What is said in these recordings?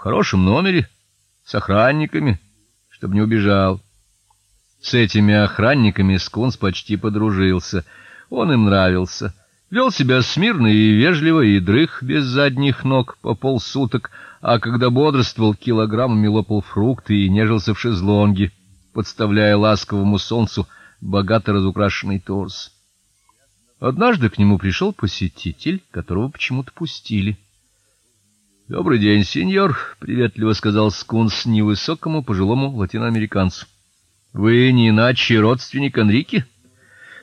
хорошем номере, с охранниками, чтобы не убежал. С этими охранниками Скунс почти подружился. Он им нравился. Вел себя смирно и вежливо, и дрых без задних ног по полсуток, а когда бодрствовал, килограммами лопал фрукты и нежился в шезлонге, подставляя ласковому солнцу богато разукрашенный торс. Однажды к нему пришел посетитель, которого почему-то пустили. Добрый день, сеньор, приветливо сказал Скунс невысокому пожилому латиноамериканцу. Вы не иначе родственник Энрике?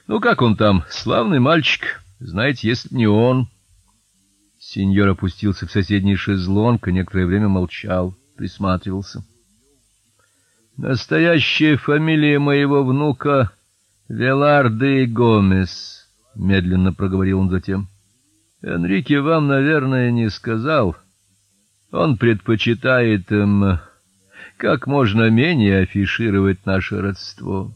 Ну как он там, славный мальчик? Знаете, если не он. Сеньор опустился в соседний шезлонг и некоторое время молчал, присматривался. Настоящая фамилия моего внука Веларде Гомес, медленно проговорил он затем. Энрике вам, наверное, не сказал. Он предпочитает им как можно менее афишировать наше родство.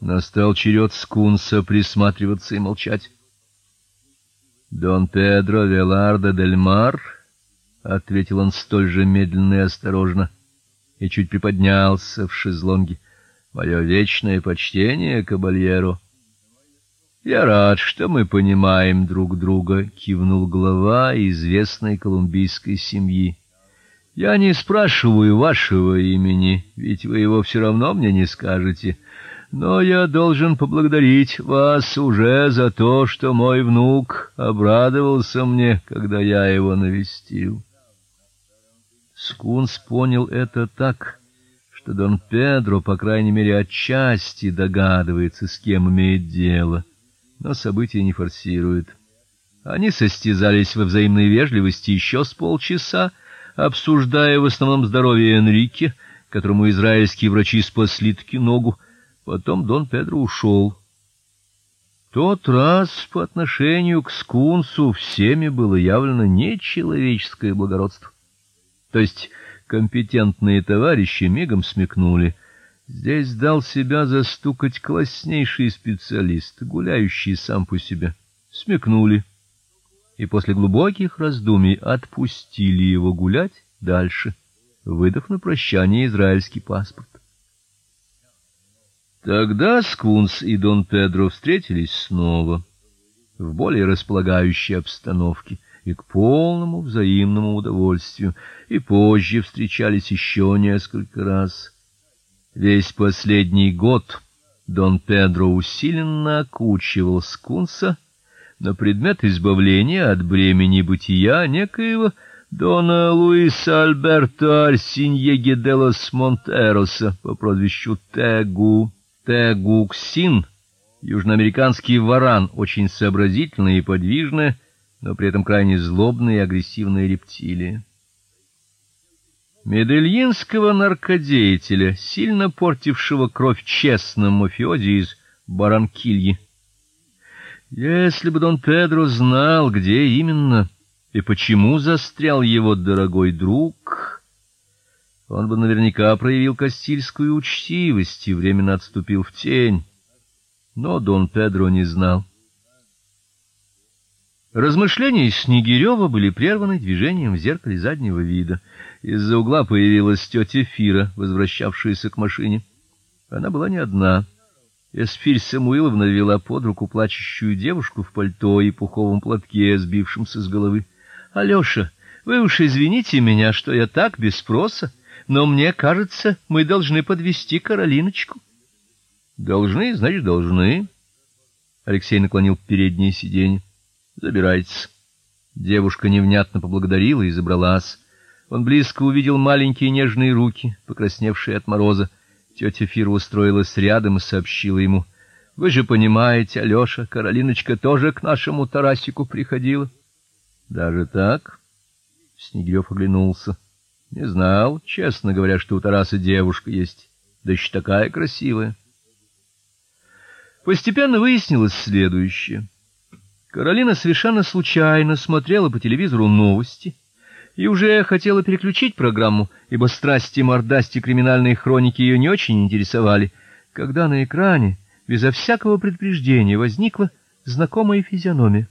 Настал черед скунса присматриваться и молчать. Дон Педро Велардо дель Мар, ответил он столь же медленно и осторожно, и чуть приподнялся в шезлонге. Мое вечное почтение, кабальеро. Я рад, что мы понимаем друг друга, кивнул глава известной колумбийской семьи. Я не спрашиваю вашего имени, ведь вы его все равно мне не скажете но я должен поблагодарить вас уже за то, что мой внук обрадовался мне, когда я его навестил. Скунс понял это так, что Дон Педро, по крайней мере, отчасти догадывается, с кем имеет дело, но события не форсирует. Они состязались во взаимной вежливости еще с полчаса, обсуждая в основном здоровье Энрике, которому израильские врачи спасли таки ногу, Потом Дон Педро ушел. Тот раз по отношению к скунсу всеми было явлено нечеловеческое благородство. То есть компетентные товарищи мигом смекнули: здесь дал себя застукать класснейший специалист, гуляющий сам по себе. Смекнули. И после глубоких раздумий отпустили его гулять дальше, выдав на прощание израильский паспорт. Тогда Скунс и Дон Педро встретились снова в более располагающей обстановке и к полному взаимному удовольствию, и позже встречались еще несколько раз. Весь последний год Дон Педро усиленно окучивал Скунса на предмет избавления от бремени бытия некоего Дона Луиса Альберто Арсиньеге де лос Монтероса по прозвищу Тегу. Тегуксин, южноамериканский варан, очень сообразительная и подвижная, но при этом крайне злобная и агрессивная рептилия. Медельинского наркодеятеля, сильно портившего кровь честным мафиози из Баранкильи. Если бы Дон Педро знал, где именно и почему застрял его дорогой друг, он бы наверняка проявил кастильскую учтивость и временно отступил в тень. Но Дон Педро не знал. Размышления Снегирева были прерваны движением в зеркале заднего вида. Из-за угла появилась тетя Фира, возвращавшаяся к машине. Она была не одна. Эсфирь Самуиловна вела под руку плачущую девушку в пальто и пуховом платке, сбившемся с головы. Алёша, вы уж извините меня, что я так без спроса но мне кажется, мы должны подвести Каролиночку. Должны, значит, должны. Алексей наклонил переднее сиденье. Забирайтесь. Девушка невнятно поблагодарила и забралась. Он близко увидел маленькие нежные руки, покрасневшие от мороза. Тетя Фира устроилась рядом и сообщила ему: "Вы же понимаете, Алёша, Каролиночка тоже к нашему Тарасику приходила". Даже так? Снегирев оглянулся. Не знал, честно говоря, что у Тараса девушка есть, да еще такая красивая. Постепенно выяснилось следующее. Каролина совершенно случайно смотрела по телевизору новости и уже хотела переключить программу, ибо страсти мордасти криминальной хроники ее не очень интересовали, когда на экране безо всякого предупреждения возникла знакомая физиономия.